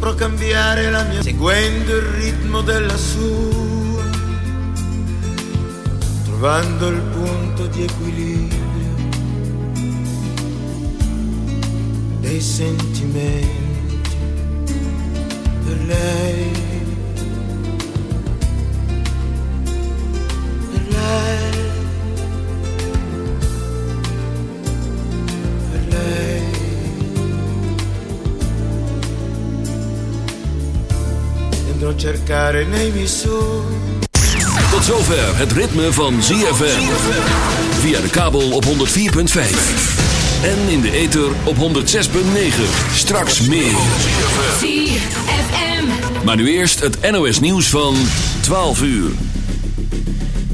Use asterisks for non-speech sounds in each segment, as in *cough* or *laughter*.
saprò cambiare la mia seguendo il ritmo della sua, trovando il punto di equilibrio dei sentimenti per lei. Cercare nei Tot zover het ritme van ZFM. Via de kabel op 104.5. En in de ether op 106.9. Straks meer. ZFM. Maar nu eerst het NOS nieuws van 12 uur.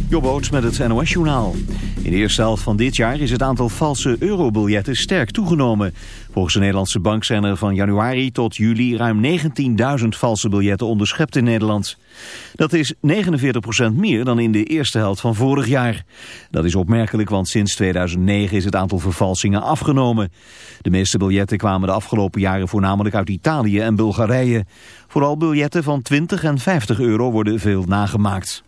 Jobboot met het NOS-journaal. In de eerste helft van dit jaar is het aantal valse eurobiljetten sterk toegenomen. Volgens de Nederlandse bank zijn er van januari tot juli ruim 19.000 valse biljetten onderschept in Nederland. Dat is 49% meer dan in de eerste helft van vorig jaar. Dat is opmerkelijk, want sinds 2009 is het aantal vervalsingen afgenomen. De meeste biljetten kwamen de afgelopen jaren voornamelijk uit Italië en Bulgarije. Vooral biljetten van 20 en 50 euro worden veel nagemaakt.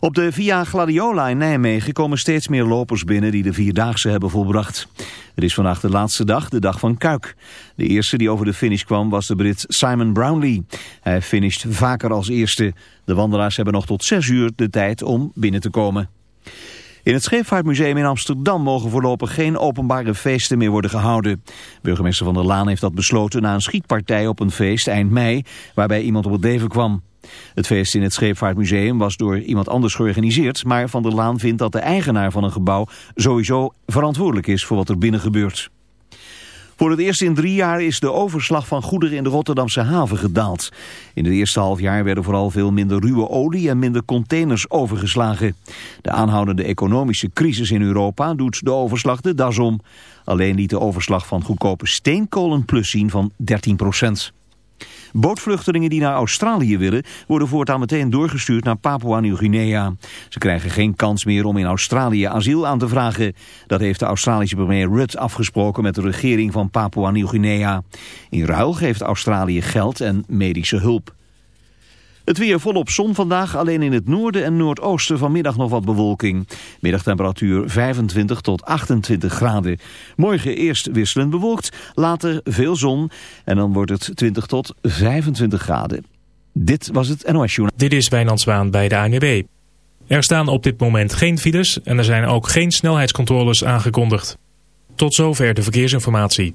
Op de Via Gladiola in Nijmegen komen steeds meer lopers binnen die de Vierdaagse hebben volbracht. Het is vandaag de laatste dag, de dag van Kuik. De eerste die over de finish kwam was de Brit Simon Brownlee. Hij finisht vaker als eerste. De wandelaars hebben nog tot 6 uur de tijd om binnen te komen. In het Scheepvaartmuseum in Amsterdam mogen voorlopig geen openbare feesten meer worden gehouden. Burgemeester Van der Laan heeft dat besloten na een schietpartij op een feest eind mei, waarbij iemand op het leven kwam. Het feest in het Scheepvaartmuseum was door iemand anders georganiseerd, maar Van der Laan vindt dat de eigenaar van een gebouw sowieso verantwoordelijk is voor wat er binnen gebeurt. Voor het eerst in drie jaar is de overslag van goederen in de Rotterdamse haven gedaald. In het eerste half jaar werden vooral veel minder ruwe olie en minder containers overgeslagen. De aanhoudende economische crisis in Europa doet de overslag de das om. Alleen liet de overslag van goedkope steenkool een plus zien van 13 procent. Bootvluchtelingen die naar Australië willen worden voortaan meteen doorgestuurd naar Papua-Nieuw-Guinea. Ze krijgen geen kans meer om in Australië asiel aan te vragen. Dat heeft de Australische premier Rudd afgesproken met de regering van Papua-Nieuw-Guinea. In ruil geeft Australië geld en medische hulp. Het weer volop zon vandaag, alleen in het noorden en noordoosten vanmiddag nog wat bewolking. Middagtemperatuur 25 tot 28 graden. Morgen eerst wisselend bewolkt, later veel zon en dan wordt het 20 tot 25 graden. Dit was het NOS. Dit is Wijnand Zwaan bij de ANWB. Er staan op dit moment geen files en er zijn ook geen snelheidscontroles aangekondigd. Tot zover de verkeersinformatie.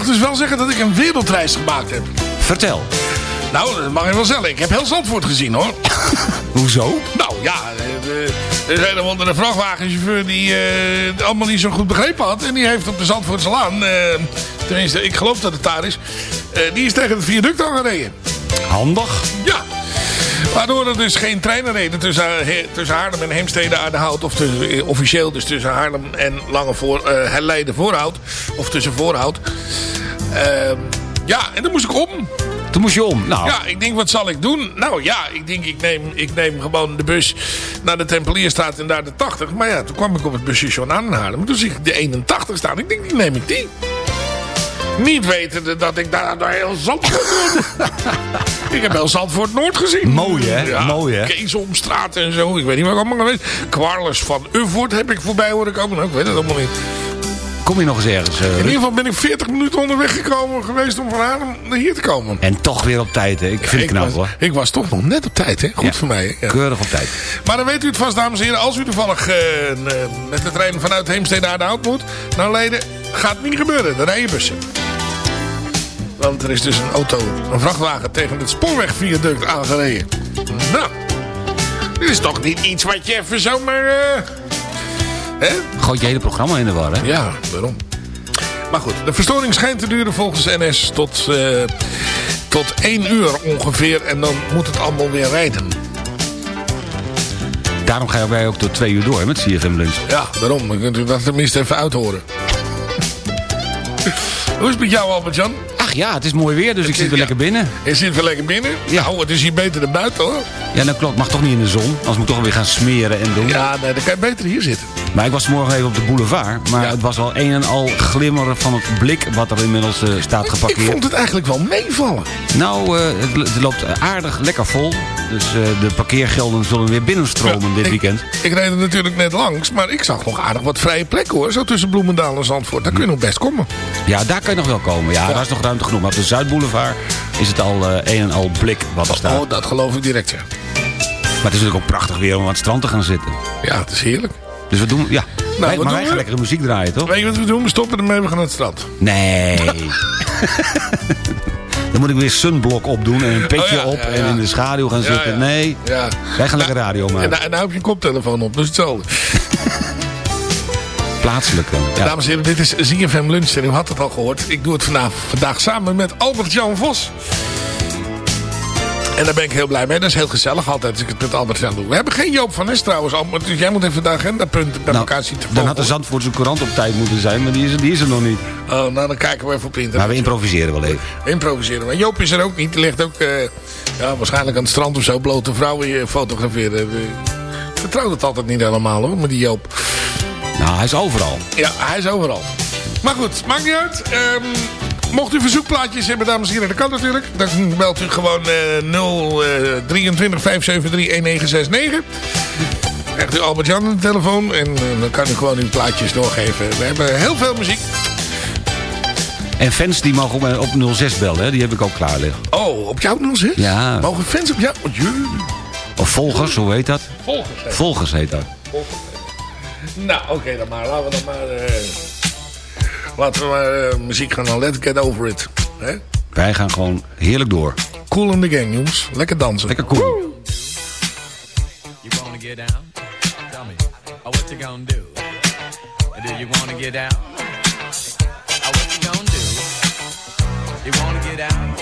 Mag dus wel zeggen dat ik een wereldreis gemaakt heb. Vertel. Nou, dat mag je wel zeggen. Ik heb heel Zandvoort gezien hoor. *laughs* Hoezo? Nou ja, eh, er is een andere vrachtwagenchauffeur die eh, het allemaal niet zo goed begrepen had. En die heeft op de Zandvoortse Laan, eh, tenminste ik geloof dat het daar is, eh, die is tegen het viaduct aangereden. Handig. Ja. Waardoor er dus geen treinen reden tussen, eh, He- tussen Haarlem en Heemstede Aardehout. Of tussen, eh, officieel dus tussen Haarlem en Lange voor, eh Leiden Voorhout. Of tussen Voorhout. Ehm, ja, en dan moest ik om. Toen moest je om. Nou, Ja, ik denk, wat zal ik doen? Nou ja, ik denk, ik neem, ik neem gewoon de bus naar de Tempelierstraat en daar de 80. Maar ja, toen kwam ik op het busstation aan in Haarlem. Toen zie ik de 81 staan. Ik denk, die neem ik die. Niet wetende dat ik daar door heel Zandvoort doe. *laughs* ik heb heel Zandvoort Noord gezien. Mooi, hè? Mooi, hè? Keesomstraat en zo. Ik weet niet waar ik allemaal geweest. Kwarles van Uvoort heb ik voorbij horen komen. Nou, ik weet het allemaal niet. kom je nog eens ergens. eh, In ieder geval ben ik 40 minuten onderweg gekomen geweest om van Haarlem naar hier te komen. En toch weer op tijd, hè? Ik vind het knap, was, hoor. ik was toch nog net op tijd, hè? Goed Ja. voor mij. Ja. Keurig op tijd. Maar dan weet u het vast, dames en heren. Als u toevallig eh, eh, met de trein vanuit Heemstede naar de Hout moet, naar Leiden, gaat niet gebeuren. Dan rij je bussen. Want er is dus een auto, een vrachtwagen tegen het spoorwegviaduct aangereden. Nou, dit is toch niet iets wat je even zomaar... eh hè? Gooit je hele programma in de war, hè? Ja, waarom? Maar goed, de verstoring schijnt te duren volgens NS tot, eh, tot 1 uur ongeveer. En dan moet het allemaal weer rijden. Daarom gaan wij ook tot twee uur door hè, met CFM Lunch. Ja, daarom. Dan kunt u dat tenminste even uithoren. Hoe is het met jou, Albert-Jan? Ach ja, het is mooi weer, dus ik zit weer ja. lekker binnen. Je zit weer lekker binnen? Ja. Nou, het is hier beter dan buiten, hoor. Ja, dat klopt. Mag toch niet in de zon. Anders moet ik toch weer gaan smeren en doen. Ja, nee, dan kan je beter hier zitten. Maar ik was morgen even op de boulevard. Maar Ja. het was al een en al glimmeren van het blik wat er inmiddels eh, staat Ik geparkeerd. vond het eigenlijk wel meevallen. Nou, eh, het, het loopt aardig lekker vol. Dus eh, de parkeergelden zullen weer binnenstromen Ja, dit ik- weekend. Ik reed er natuurlijk net langs, maar ik zag nog aardig wat vrije plekken, hoor. Zo tussen Bloemendaal en Zandvoort. Daar kun je nog best komen. Ja, daar kan je nog wel komen. Ja, daar is nog ruimte genoeg. Maar op de Zuidboulevard is het al een en al blik wat er staat. Oh, dat geloof ik direct, ja. Maar het is natuurlijk ook prachtig weer om aan het strand te gaan zitten. Ja, het is heerlijk. Dus we doen, ja. wij, wat maar doen wij we? gaan lekkere muziek draaien, toch? Weet je wat we doen? We stoppen ermee, we gaan naar het strand. Nee. *laughs* Dan moet ik weer sunblock opdoen en een petje Oh ja, op ja, ja. en in de schaduw gaan zitten. Nee, Ja. wij gaan lekker radio En, maken. nou- en nou heb je een koptelefoon op, dus hetzelfde. *laughs* Plaatselijk. dan. Ja. Dames en heren, dit is ZFM Lunch en u had het al gehoord. Ik doe het vandaag, vandaag samen met Albert-Jan Vos. En daar ben ik heel blij mee. Dat is heel gezellig altijd als ik het met Albert-Jan doe. We hebben geen Joop van Nes trouwens, Albert. Dus jij moet even de agendapunten bij Nou, elkaar zien te dan had de. Zandvoortse courant op tijd moeten zijn, maar die is, er- die is er nog niet. Oh, nou, dan kijken we even op internet. Maar we improviseren wel even. We improviseren. Maar Joop is er ook niet. Die ligt ook eh, ja, waarschijnlijk aan het strand of zo. Blote vrouwen fotograferen. Eh, Ik vertrouw het altijd niet helemaal hoor, met die Joop. Nou, hij is overal. Ja, hij is overal. Maar goed, maakt niet uit. Ehm, mocht u verzoekplaatjes hebben, dames en heren, dat kan natuurlijk. Dan belt u gewoon eh 023 573 1969. Krijgt u Albert-Jan aan de telefoon en eh, dan kan u gewoon uw plaatjes doorgeven. We hebben heel veel muziek. En fans die mogen op, op 06 bellen, hè? die heb ik ook klaar liggen. Oh, op jou 06? Ja. Mogen fans op jou? Oh. Of volgers, hoe heet dat? Volgers. Volgers heet dat. Nou, oké dan maar. Laten we dan maar... eh, laten we maar eh, muziek gaan dan. Let's get over it. Hè? Wij gaan gewoon heerlijk door. Cool in the gang, jongens. Lekker dansen. Lekker cool. You wanna get down? Tell me, oh, what you gonna do? Do you wanna get down? Oh, what you gonna do? You wanna get down?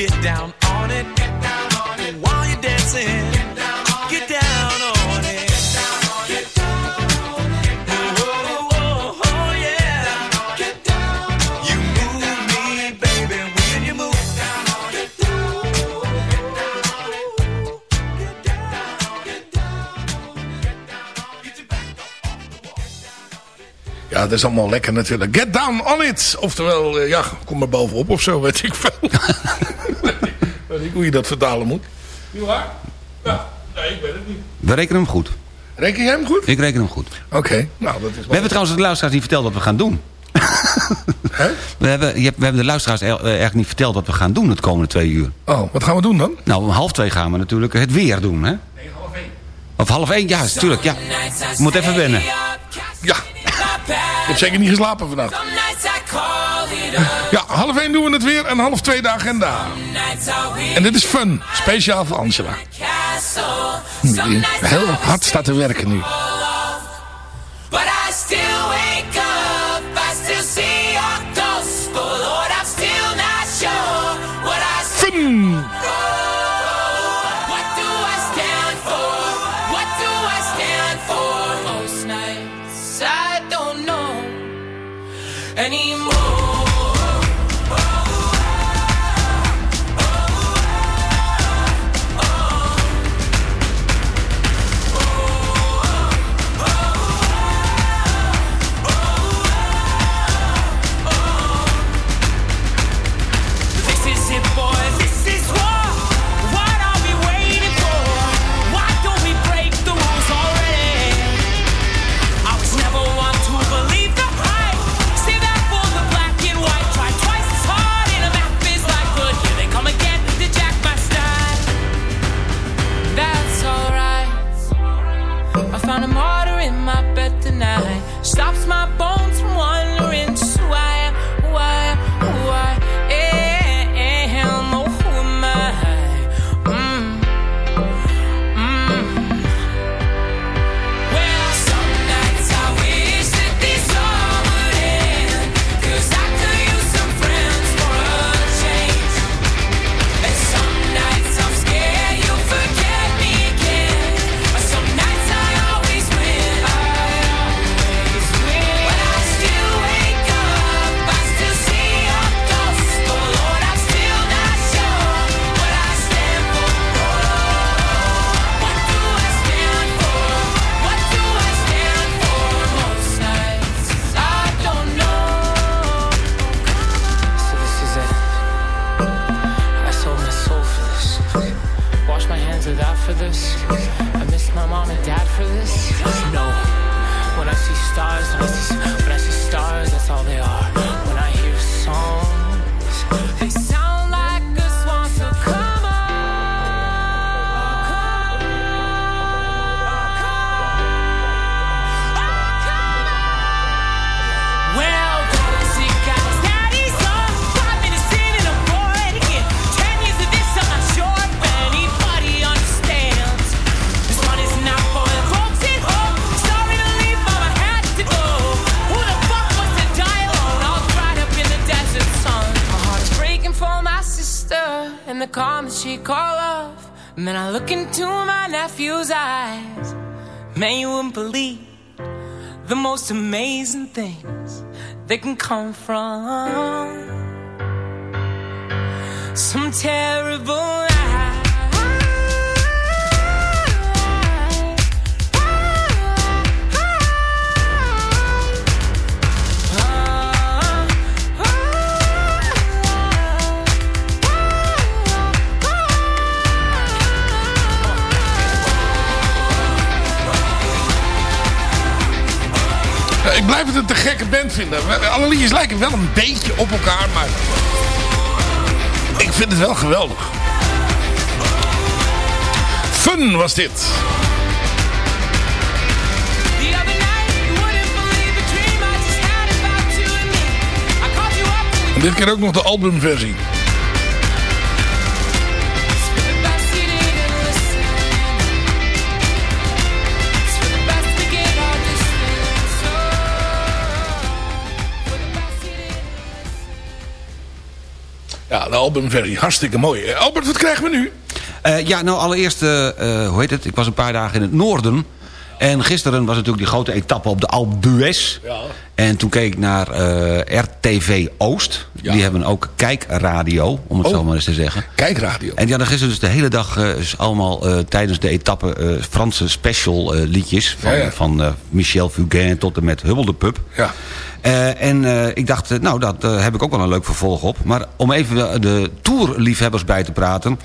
get down on it, get down on it. While you're dancing, get down on it, get down on it. Oh, oh, oh, yeah. Get down on it. You move me, baby, when you move. Get down on it, get down on it. Get down, get down, get down. Get your back off the wall. On it. Ja, dat is allemaal lekker natuurlijk. Get down on it. Oftewel, eh, ja, kom maar bovenop of zo, weet ik veel. *laughs* weet ik hoe je dat vertalen moet. Nu waar? Ja, nee, ik weet het niet. We rekenen hem goed. Reken jij hem goed? Ik reken hem goed. Oké, nou dat is wel... We hebben trouwens de luisteraars niet verteld wat we gaan doen. *laughs* He? We hebben, we hebben de luisteraars eh, eigenlijk niet verteld wat we gaan doen het komende twee uur. Oh, wat gaan we doen dan? Nou, om half twee gaan we natuurlijk het weer doen, hè? Nee, half één. Of half één, ja, natuurlijk, ja. Moet even wennen. Ja, ik heb zeker niet geslapen vandaag. Ja, half één doen we het weer en half twee de agenda. En dit is fun, speciaal voor Angela. Die heel hard staat te werken nu. And the calm that she call. And then I look into my nephew's eyes. Man, you wouldn't believe the most amazing things that can come from some terrible ik blijf het een te gekke band vinden. Alle liedjes lijken wel een beetje op elkaar, maar... Ik vind het wel geweldig. Fun was dit. En dit keer ook nog de albumversie. Ja, de albumversie. Hartstikke mooi. Eh, Albert, wat krijgen we nu? Eh, ja, nou allereerst, eh, hoe heet het? Ik was een paar dagen in het noorden. En gisteren was natuurlijk die grote etappe op de Alpe d'Huez. Ja. En toen keek ik naar eh, RTV Oost. Die hebben ook kijkradio, om het Oh. zo maar eens te zeggen. Kijkradio. En die hadden gisteren dus de hele dag eh, dus allemaal eh, tijdens de etappe Franse special liedjes. Van, Ja, ja. van Michel Fugain tot en met Hubbel de Pup. Ja. En ik dacht, nou, dat heb ik ook wel een leuk vervolg op. Maar om even de- de tourliefhebbers bij te praten...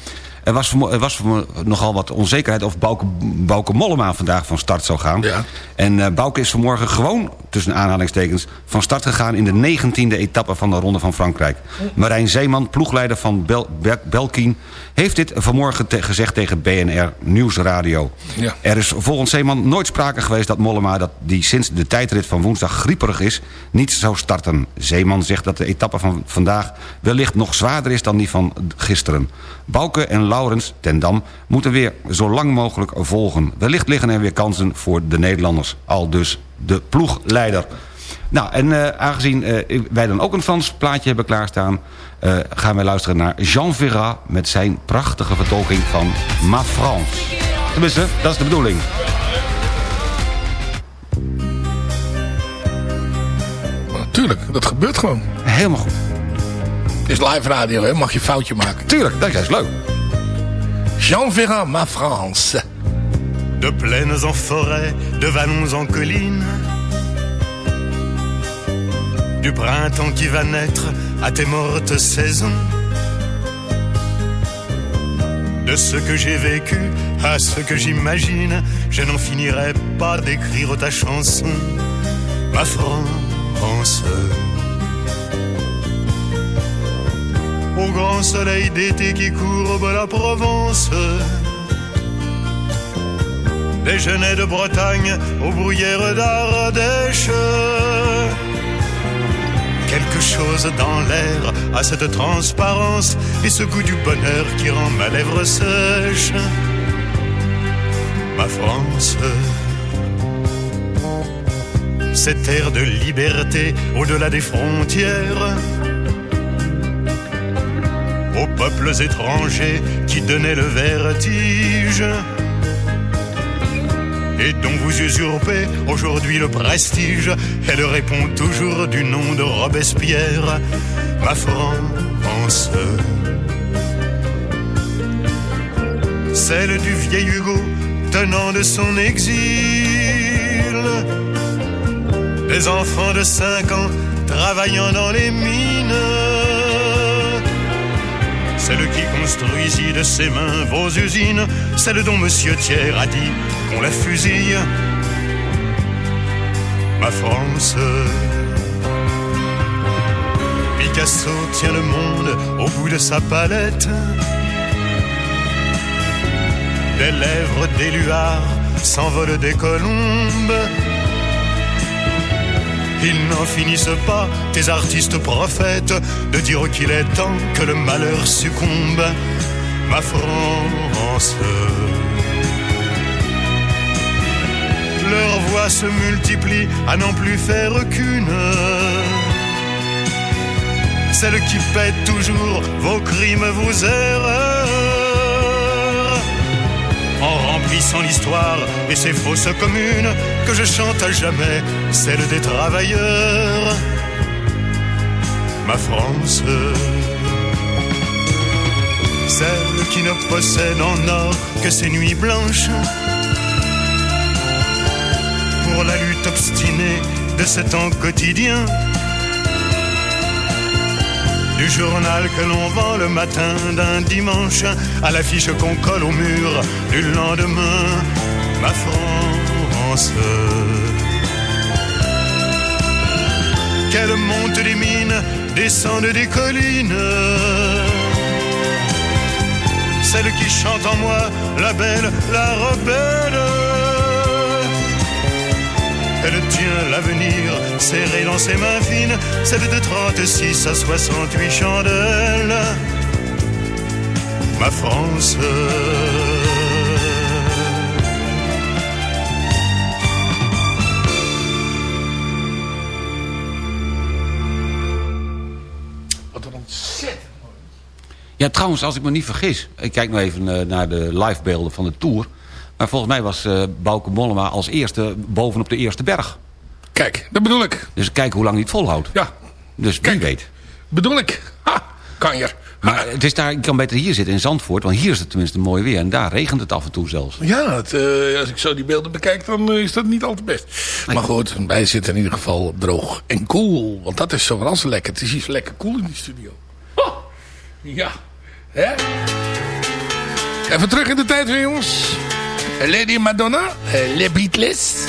Er was, er was nogal wat onzekerheid of Bouke, Bouke Mollema vandaag van start zou gaan. Ja. En eh Bouke is vanmorgen gewoon, tussen aanhalingstekens... van start gegaan in de negentiende etappe van de Ronde van Frankrijk. Marijn Zeeman, ploegleider van Bel, Bel- Belkin... heeft dit vanmorgen te- gezegd tegen BNR Nieuwsradio. Ja. Er is volgens Zeeman nooit sprake geweest dat Mollema... Dat die sinds de tijdrit van woensdag grieperig is, niet zou starten. Zeeman zegt dat de etappe van vandaag wellicht nog zwaarder is dan die van gisteren. Bouke en Laurens ten Dam moeten weer zo lang mogelijk volgen. Wellicht liggen er weer kansen voor de Nederlanders. Al dus de ploegleider. Nou, en eh, aangezien eh, wij dan ook een Frans plaatje hebben klaarstaan... eh, gaan wij luisteren naar Jean Ferrat... met zijn prachtige vertolking van Ma France. Tenminste, dat is de bedoeling. Natuurlijk, dat gebeurt gewoon. Helemaal goed. Het is live radio, hè? Mag je een foutje maken. Tuurlijk, dat is juist leuk. Jean Ferrand, ma France. De plaines en forêt, de vallons en collines. Du printemps qui va naître à tes mortes saisons. De ce que j'ai vécu à ce que j'imagine, je n'en finirai pas d'écrire ta chanson, ma France. Au grand soleil d'été qui courbe la Provence. Genêts de Bretagne aux bruyères d'Ardèche. Quelque chose dans l'air a cette transparence et ce goût du bonheur qui rend ma lèvre sèche. Ma France, cette air de liberté au-delà des frontières. Peuples étrangers qui donnaient le vertige et dont vous usurpez aujourd'hui le prestige. Elle répond toujours du nom de Robespierre, ma France. Celle du vieil Hugo tenant de son exil. Des enfants de 5 ans travaillant dans les mines. Celle qui construisit de ses mains vos usines, celle dont Monsieur Thiers a dit qu'on la fusille. ma France. Picasso tient le monde au bout de sa palette. Des lèvres d'éluard s'envolent des colombes. Ils n'en finissent pas, tes artistes prophètes, de dire qu'il est temps que le malheur succombe. Ma France. Leurs voix se multiplient à n'en plus faire qu'une. Celle qui paie toujours vos crimes, vos erreurs. En remplissant l'histoire et ses fausses communes, que je chante à jamais celle des travailleurs. Ma France. Celle qui ne possède en or que ses nuits blanches pour la lutte obstinée de ce temps quotidien. Du journal que l'on vend le matin d'un dimanche à l'affiche qu'on colle au mur du lendemain, ma France. Qu'elle monte des mines, descende des collines. Celle qui chante en moi, la belle, la rebelle. Elle tient l'avenir serré dans ses mains fines, celle de 36 à 68 chandelles. Ma France. Ja, trouwens, als ik me niet vergis... Ik kijk nou even eh, naar de livebeelden van de Tour. Maar volgens mij was eh Bauke Mollema als eerste bovenop de eerste berg. Kijk, dat bedoel ik. Dus kijk hoe lang hij het volhoudt. Ja, Dus wie weet. bedoel ik. Ha, kan je. Maar het is daar, ik kan beter hier zitten in Zandvoort. Want hier is het tenminste mooi weer. En daar regent het af en toe zelfs. Ja, het, eh, als ik zo die beelden bekijk, dan eh, is dat niet al te best. Maar goed, wij zitten in ieder geval droog en cool. Want dat is zo zo lekker. Het is iets lekker cool in die studio. Oh, ja. Hè? Even terug in de tijd weer, jongens. Lady Madonna, eh, Les Beatles.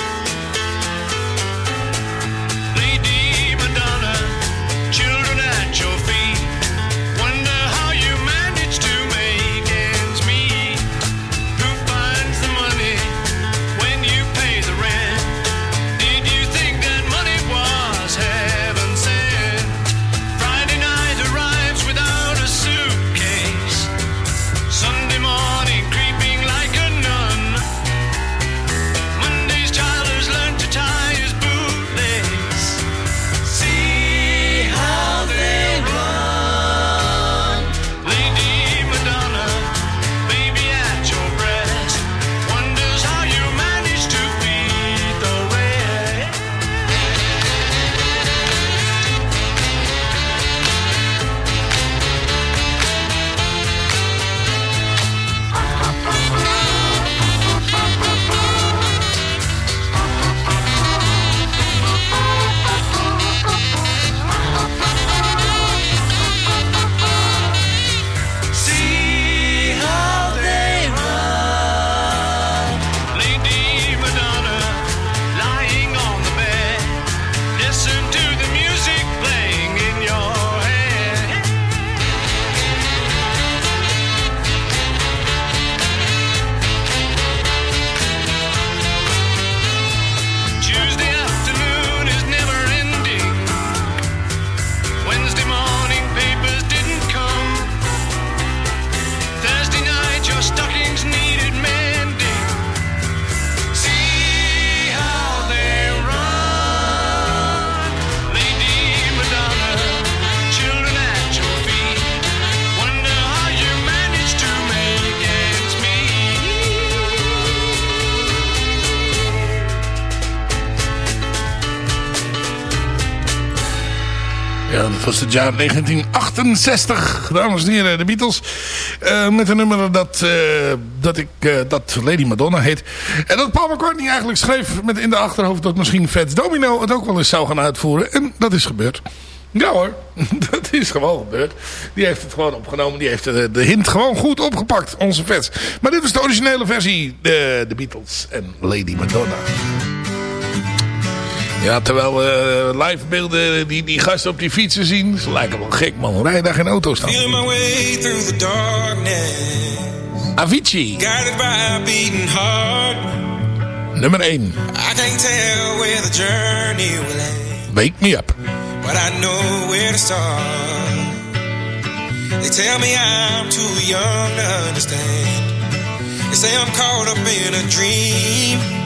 Was het jaar 1968, dames en heren, de Beatles. Eh, met een nummer dat, eh, dat, ik, eh, dat Lady Madonna heet. En dat Paul McCartney eigenlijk schreef met in de achterhoofd... dat misschien Fats Domino het ook wel eens zou gaan uitvoeren. En dat is gebeurd. Ja hoor, *laughs* dat is gewoon gebeurd. Die heeft het gewoon opgenomen. Die heeft de, de hint gewoon goed opgepakt, onze Fats. Maar dit was de originele versie, de, de Beatles en Lady Madonna. Ja, terwijl uh, live beelden die, die gasten op die fietsen zien. Ze lijken wel gek, man. Rijden daar geen auto's staan. Feeling my way through the darkness. Avicii. Guided by a beating heart. Nummer 1. I can't tell where the journey will end. Wake me up. But I know where to start. They tell me I'm too young to understand. They say I'm caught up in a dream.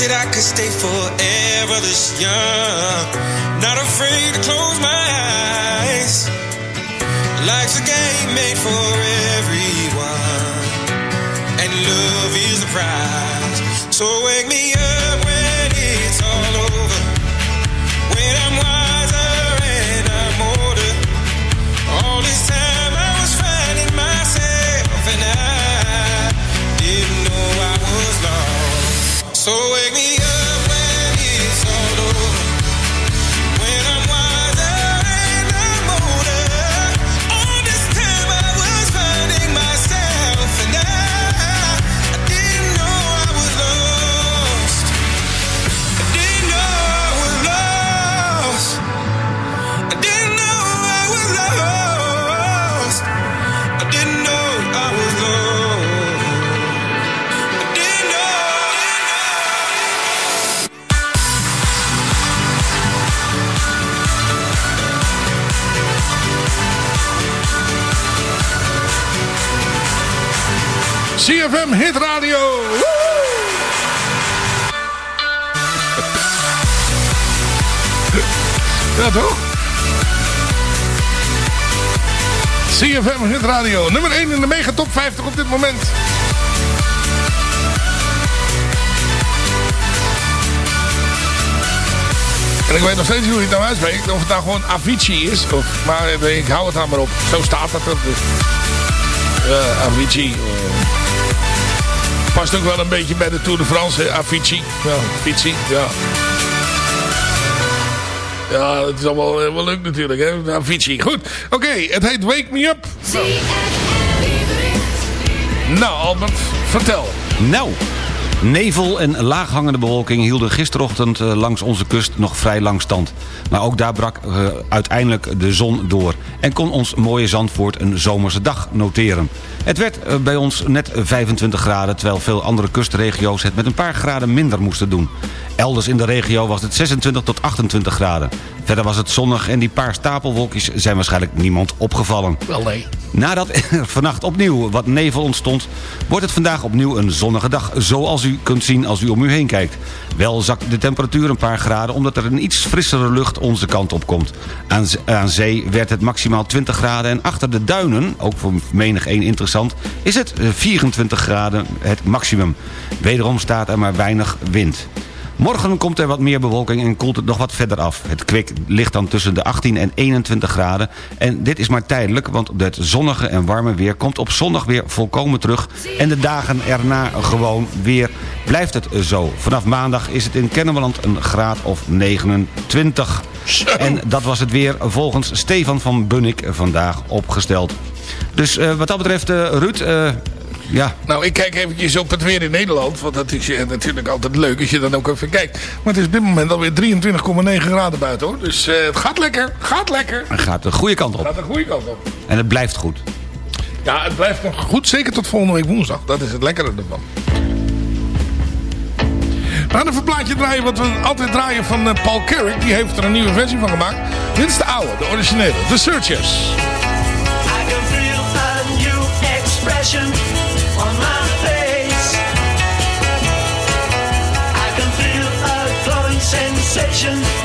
that I could stay forever this young, not afraid to close my eyes. Life's a game made for everyone and love is the prize. So wake me up when it's all over. When I'm wiser and I'm older. All this time I was finding myself and I didn't know I was lost. So CFM Hit Radio. Ja, toch? CFM Hit Radio. Nummer 1 in de mega top 50 op dit moment. En ik weet nog steeds niet hoe je het nou uitspreekt. Of het nou gewoon Avicii is. Of, maar ik hou het dan maar op. Zo staat het er. Dus. Ja, Avicii. Past ook wel een beetje bij de Tour de France. hè, Avicii. Ja, Avicii. Ja. Ja, het is allemaal eh, wel leuk natuurlijk. Hè? Avicii. Goed. Oké, het heet Wake Me Up. Nou, Albert, vertel. Nou, nevel en laaghangende bewolking hielden gisterochtend eh, langs onze kust nog vrij lang stand. Maar ook daar brak eh, uiteindelijk de zon door. En kon ons mooie Zandvoort een zomerse dag noteren. Het werd eh, bij ons net 25 graden... terwijl veel andere kustregio's het met een paar graden minder moesten doen. Elders in de regio was het 26 tot 28 graden. Verder was het zonnig en die paar stapelwolkjes zijn waarschijnlijk niemand opgevallen. Wel nee. Nadat er vannacht opnieuw wat nevel ontstond... wordt het vandaag opnieuw een zonnige dag... zoals u kunt zien als u om u heen kijkt. Wel zakt de temperatuur een paar graden... omdat er een iets frissere lucht onze kant op komt. Aan, zee werd het maximaal 20 graden... en achter de duinen, ook voor menig een interessant... is het eh, 24 graden het maximum. Wederom staat er maar weinig wind. Morgen komt er wat meer bewolking en koelt het nog wat verder af. Het kwik ligt dan tussen de 18 en 21 graden. En dit is maar tijdelijk, want het zonnige en warme weer... komt op zondag weer volkomen terug. En de dagen erna gewoon weer blijft het zo. Vanaf maandag is het in Kennemerland een graad of 29. En dat was het weer volgens Stefan van Bunnik vandaag opgesteld. Dus eh, wat dat betreft, eh, Ruud... eh, ja, Nou, ik kijk eventjes op het weer in Nederland. Want dat is natuurlijk altijd leuk als je dan ook even kijkt. Maar het is op dit moment alweer 23,9 graden buiten hoor. Dus het gaat lekker. Gaat lekker. het gaat de goede kant Het op. gaat de goede kant op. En het blijft goed. Ja, het blijft nog goed. Zeker tot volgende week woensdag. Dat is het lekkere ervan. We gaan even een plaatje draaien wat we altijd draaien van Paul Carrick. Die heeft er een nieuwe versie van gemaakt. Dit is de oude, de originele. The Searchers. Expression on my face. I can feel a glowing sensation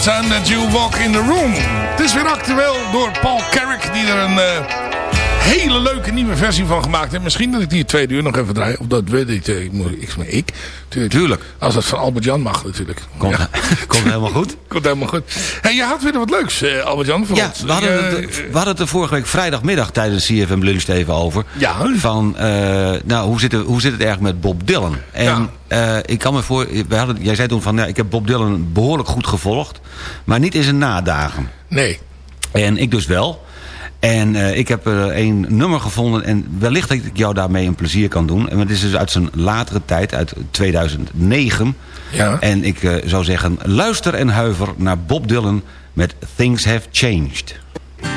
time that you walk in the room. Het is weer actueel door Paul Carrick. Die er een eh, hele leuke nieuwe versie van gemaakt heeft. Misschien dat ik die tweede uur nog even draai. Of dat weet ik. eh, Ik, moet- ik, ik, tuurlijk. Tuurlijk. Als het van Albert Jan mag natuurlijk. Komt, Ja. *laughs* komt helemaal goed. *laughs* Komt helemaal goed. Hey, je had weer wat leuks, eh, Albert Jan. Voor Ja, ons. we hadden, Eh, het, we hadden het er vorige week vrijdagmiddag tijdens CFM Lunch even over. Ja. Van, eh, nou, hoe zit, het, hoe zit het eigenlijk met Bob Dylan? En eh, ik kan me voor... Hadden, jij zei toen van, nou, ik heb Bob Dylan behoorlijk goed gevolgd. Maar niet in zijn nadagen. Nee. En ik dus wel. En eh, ik heb er een nummer gevonden en wellicht dat ik jou daarmee een plezier kan doen. En het is dus uit zijn latere tijd, uit 2009. Ja. En ik eh, zou zeggen, luister en huiver naar Bob Dylan met Things Have Changed. A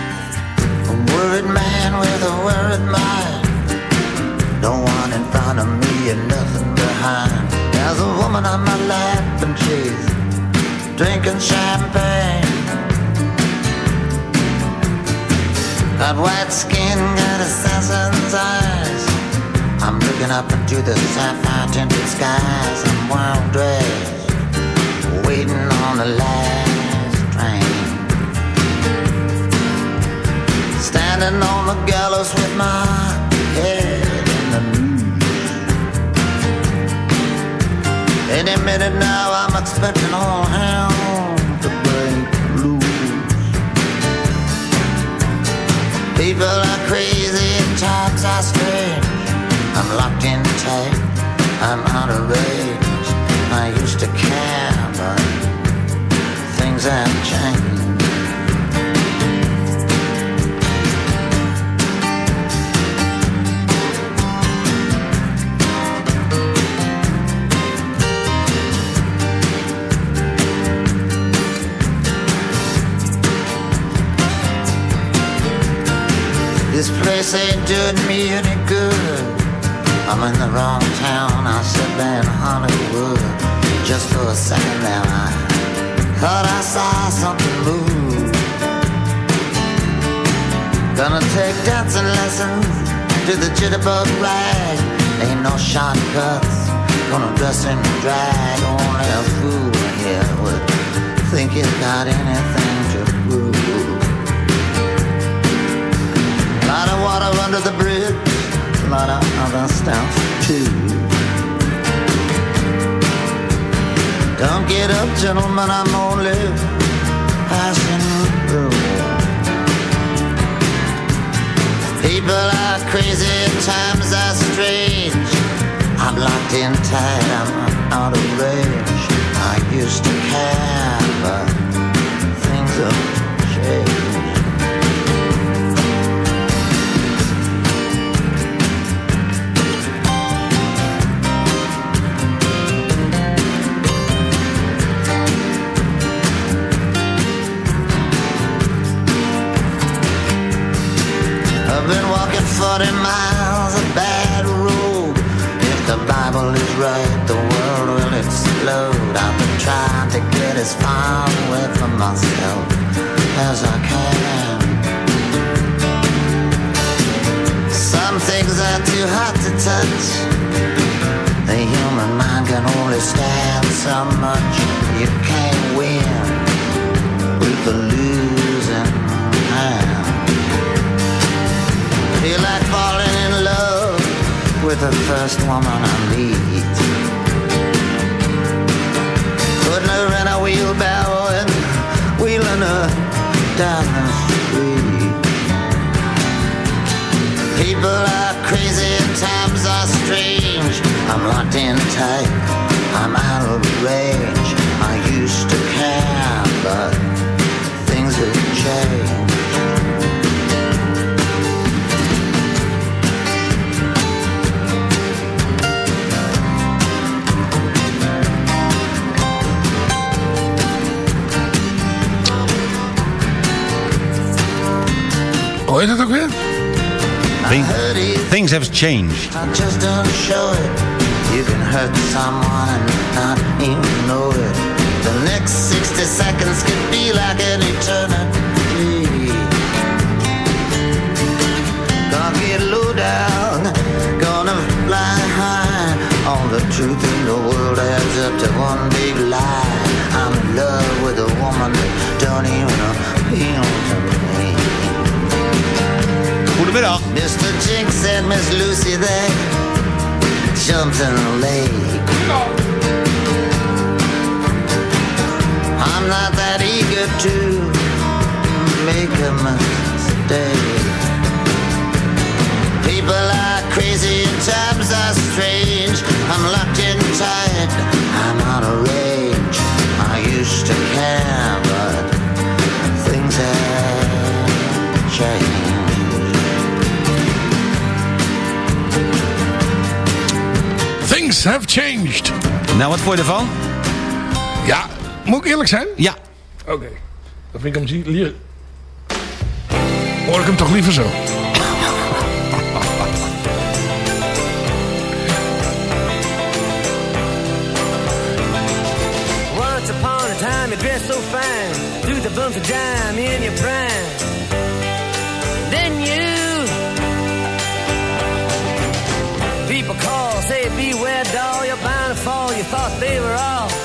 worried man with a worried mind. No one in front of me and nothing behind. There's a woman on my lap and she's drinking champagne. Got white skin, got assassin's eyes. I'm looking up into the sapphire tinted skies. I'm well dressed, waiting on the last train. Standing on the gallows with my head in the noose. Any minute now, I'm expecting all hell People are crazy and times are strange. I'm locked in tight, I'm out of range. I used to care, This ain't doing me any good. I'm in the wrong town. I said in Hollywood. Just for a second there, I thought I saw something move. Gonna take dancing lessons to the jitterbug rag. Ain't no shortcuts. Gonna dress in drag. Only a fool here would think he's got anything water under the bridge. a Lot of other stuff too. Don't get up, gentlemen. I'm only passing through. People are crazy, times are strange. I'm locked in tight, I'm out of range. I used to care, but things have changed. 40 miles of bad road. If the Bible is right, the world will explode. I've been trying to get as far away from myself as I can. Some things are too hot to touch. The human mind can only stand so much. With the first woman I meet. Putting her in a wheelbarrow and wheeling her down the street. People are crazy and times are strange. I'm locked in tight, I'm out of range. I used to care, but things have changed. Hoe heet het ook weer? Thing- things have changed. I just don't show it. You can hurt someone and not even know it. The next 60 seconds could be like an eternity. Gonna get low down, gonna fly high. All the truth in the world adds up to one big lie. I'm in love with a woman that don't even appeal to me. Goedemiddag. Mr. Jinx and Miss Lucy, they jumped in the lake. I'm not that eager to make a mistake. People are crazy and times are strange. I'm locked in tight, Have changed. Nou, wat vond je ervan? Ja, moet ik eerlijk zijn? Ja. Oké. Dan vind ik hem zie- hier. Hoor ik hem toch liever zo. Once upon a time you dressed so fine, threw the bumps of dime in your prime. You thought they were all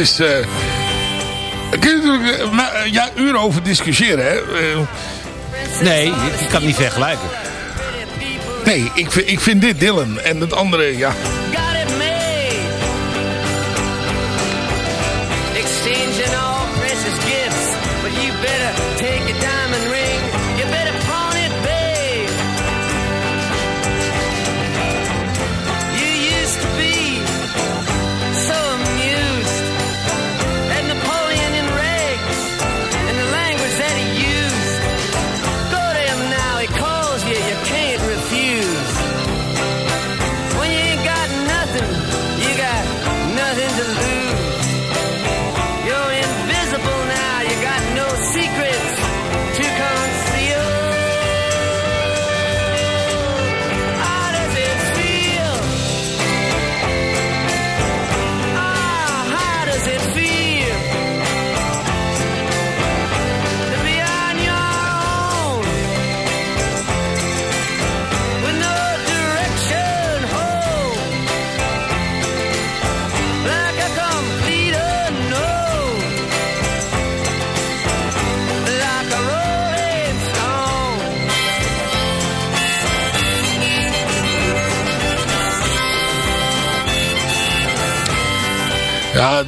Is... eh kun je natuurlijk eh, ja, uren over discussiëren, hè? Nee, je kan het niet vergelijken. nee, ik, ik vind dit Dylan. En het andere, ja...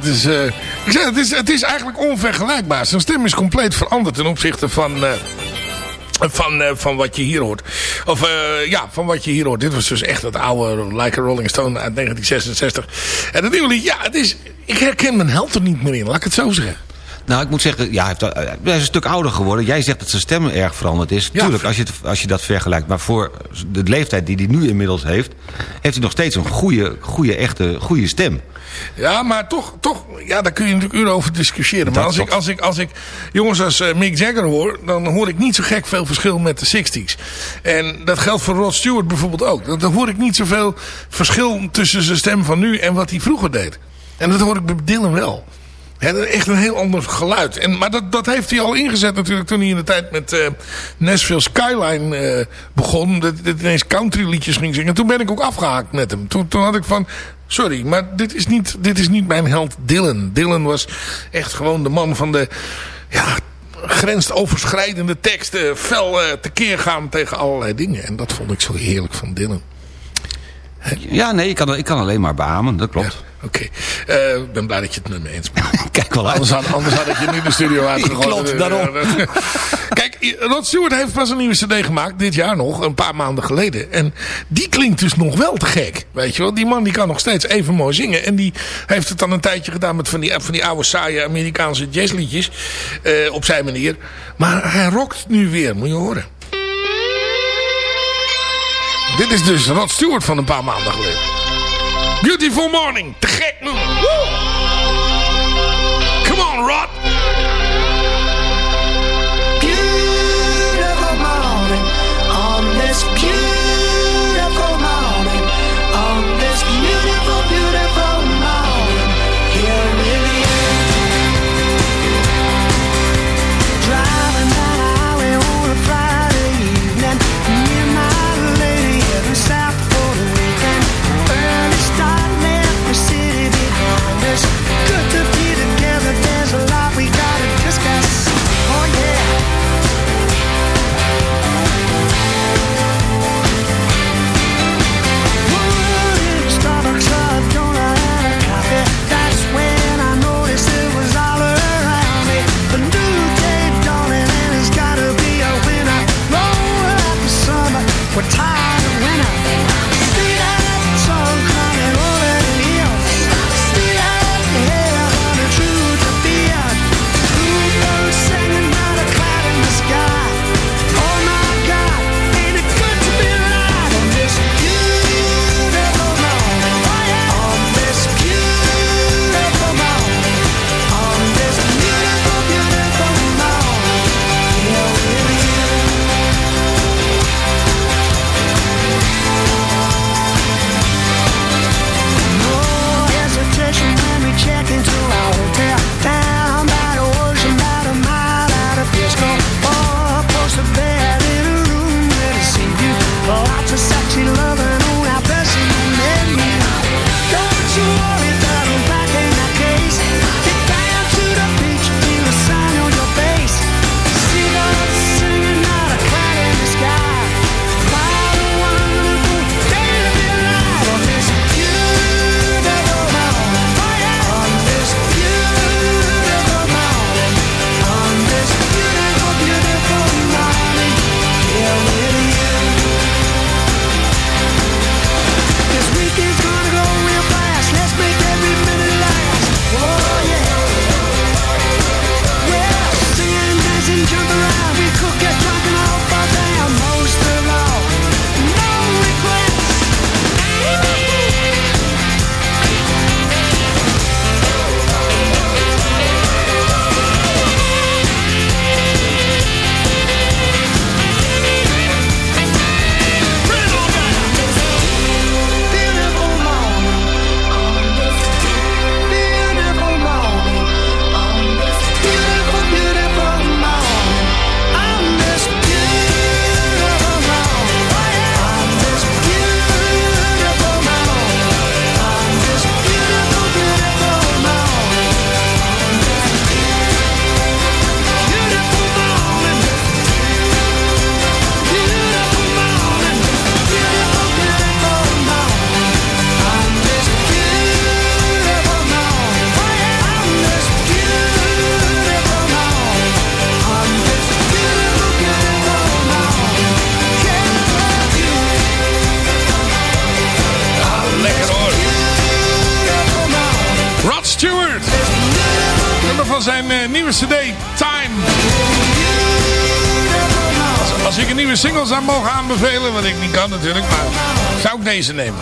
Het is, eh, ik zeg, het, is, het is eigenlijk onvergelijkbaar. Zijn stem is compleet veranderd ten opzichte van, eh, van, eh, van wat je hier hoort. Of ja, van wat je hier hoort. Dit was dus echt het oude Like a Rolling Stone uit 1966. En het nieuwe lied, ja, het is, ik herken mijn held er niet meer in. Laat ik het zo zeggen. Nou, ik moet zeggen, ja, hij, heeft, hij is een stuk ouder geworden. Jij zegt dat zijn stem erg veranderd is. Tuurlijk, als je, het, als je dat vergelijkt. Maar voor de leeftijd die hij nu inmiddels heeft... heeft hij nog steeds een goede, goede echte, goede stem. Ja, maar toch, toch ja, daar kun je natuurlijk uren over discussiëren. Maar als ik, als, ik, als ik jongens als eh, Mick Jagger hoor, dan hoor ik niet zo gek veel verschil met de 60s. En dat geldt voor Rod Stewart bijvoorbeeld ook. Dan, hoor ik niet zoveel verschil tussen zijn stem van nu en wat hij vroeger deed. En dat hoor ik bij Dylan wel. Is echt een heel ander geluid. En, maar dat, dat heeft hij al ingezet natuurlijk toen hij in de tijd met eh Nashville Skyline eh, begon. Dat dat ineens country liedjes ging zingen. Toen ben ik ook afgehaakt met hem. Toen, toen had ik van, sorry, maar dit is, niet, dit is niet mijn held Dylan. Dylan was echt gewoon de man van de, ja, grensoverschrijdende teksten. Fel eh, tekeer gaan tegen allerlei dingen. En dat vond ik zo heerlijk van Dylan. Ja, nee, ik kan, ik kan alleen maar beamen, dat klopt. Oké, Eh, ik ben blij dat je het met me eens bent. *laughs* Kijk wel uit. Anders had, anders had ik je nu de studio *laughs* uitgegooid. Klopt, daarom. *laughs* Kijk, Rod Stewart heeft pas een nieuwe cd gemaakt. Dit jaar nog, een paar maanden geleden. En die klinkt dus nog wel te gek. Weet je wel, die man die kan nog steeds even mooi zingen. En die heeft het dan een tijdje gedaan met van die, van die oude saaie Amerikaanse jazzliedjes. eh, op zijn manier. Maar hij rockt nu weer, moet je horen. Dit is dus Rod Stewart van een paar maanden geleden. Beautiful Morning. Te gek nummer. Woe! Come on, Rod. Als ik een nieuwe single zou mogen aanbevelen, wat ik niet kan natuurlijk, maar zou ik deze nemen.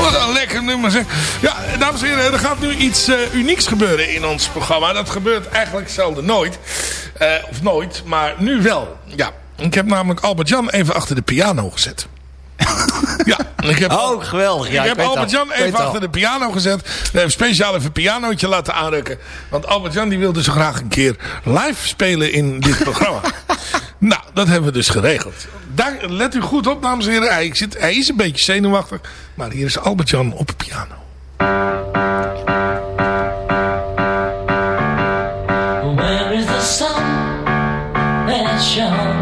Wat een lekker nummer zeg. Ja, dames en heren, er gaat nu iets eh, unieks gebeuren in ons programma. Dat gebeurt eigenlijk zelden nooit. Eh, of nooit, maar nu wel. Ja, ik heb namelijk Albert-Jan even achter de piano gezet. *laughs* ja, Ik heb, Oh, geweldig. Ja, ik ik heb Albert al. Jan even al. achter de piano gezet. We hebben speciaal even een pianootje laten aanrukken. Want Albert Jan die wilde zo graag een keer live spelen in dit programma. *laughs* nou, dat hebben we dus geregeld. Daar, let u goed op, dames en heren. Hij, zit, hij is een beetje zenuwachtig. Maar hier is Albert Jan op piano. Where is the sun that shone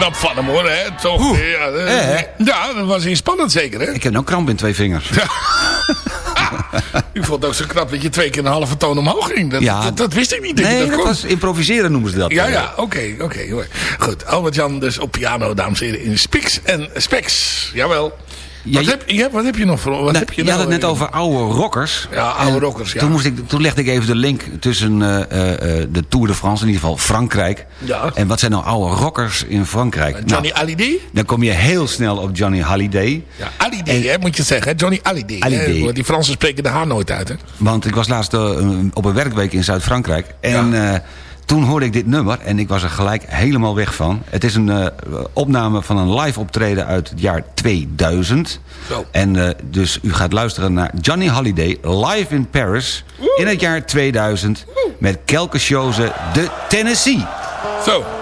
knap van hem hoor, hè? Toch? Ja, eh, hè? ja, dat was inspannend zeker, hè? Ik heb nou kramp in twee vingers. U *laughs* vond het ook zo knap dat je twee keer een halve toon omhoog ging. Dat, Ja. dat, dat wist ik niet. Dat Nee, dat was improviseren noemen ze dat. Ja, ja, oké, oké. hoor. Goed, Albert-Jan dus op piano, dames en heren, in Spix en Specs. Jawel. Wat, je- heb, ja, wat heb je nog voor... Wat Nou, heb je je had nou, het net over oude rockers. Ja, oude rockers, ja. Toen, moest ik, toen legde ik even de link tussen eh, eh, eh, de Tour de France, in ieder geval Frankrijk. Ja. En wat zijn nou oude rockers in Frankrijk? Johnny Nou, Hallyday? dan kom je heel snel op Johnny Hallyday. Ja, Hallyday, hè, moet je zeggen. Johnny Hallyday. hè. Hallyday. Die Fransen spreken de H nooit uit, hè? Want ik was laatst op een werkweek in Zuid-Frankrijk. En toen hoorde ik dit nummer en ik was er gelijk helemaal weg van. Het is een eh, opname van een live optreden uit het jaar 2000. Zo. En eh, dus u gaat luisteren naar Johnny Holiday live in Paris in het jaar 2000 met Kelke Chose de Tennessee. Zo.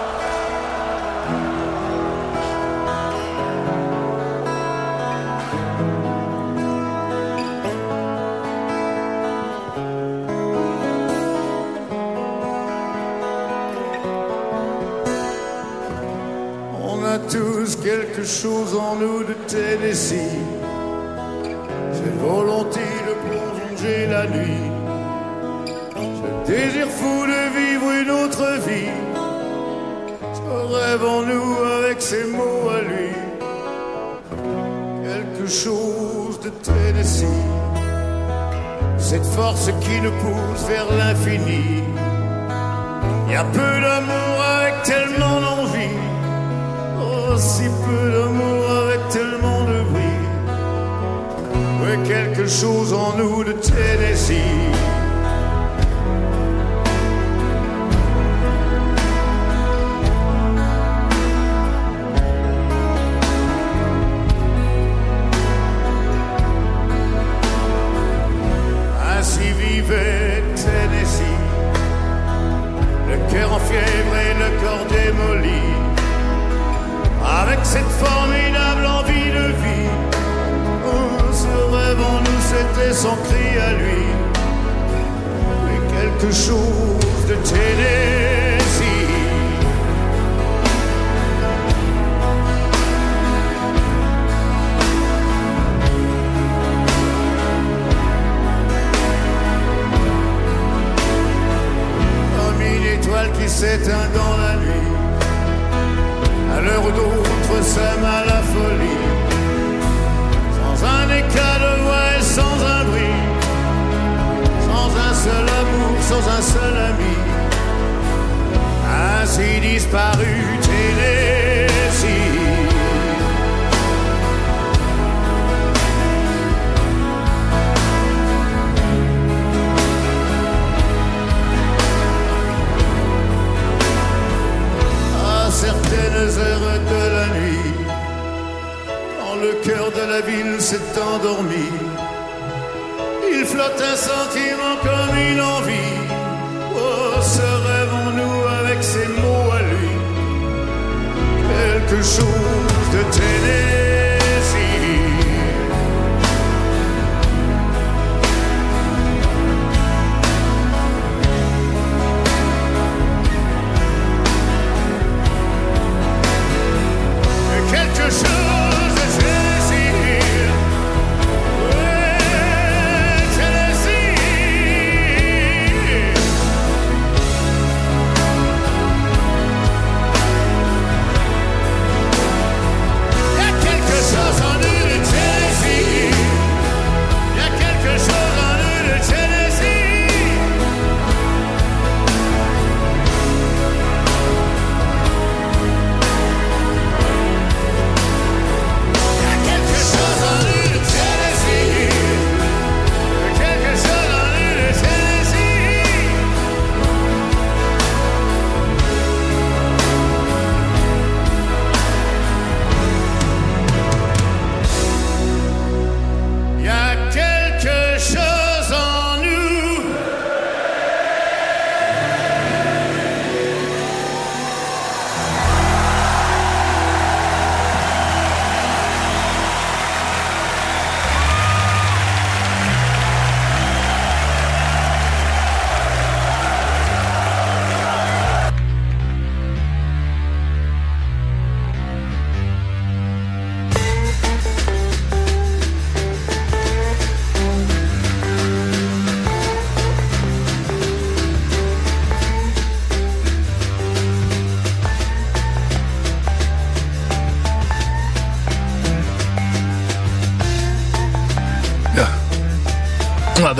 Quelque chose en nous de Tennessee. Cette volonté de plonger la nuit. Ce désir fou de vivre une autre vie. Ce rêve en nous avec ses mots à lui. Quelque chose de Tennessee. Cette force qui nous pousse vers l'infini. Il y a peu d'amour avec tellement d'envie. Si peu d'amour avec tellement de bruit. Ouais, quelque chose en nous de Tennessee.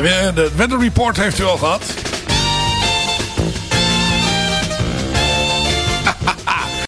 De, de weather report heeft u al gehad.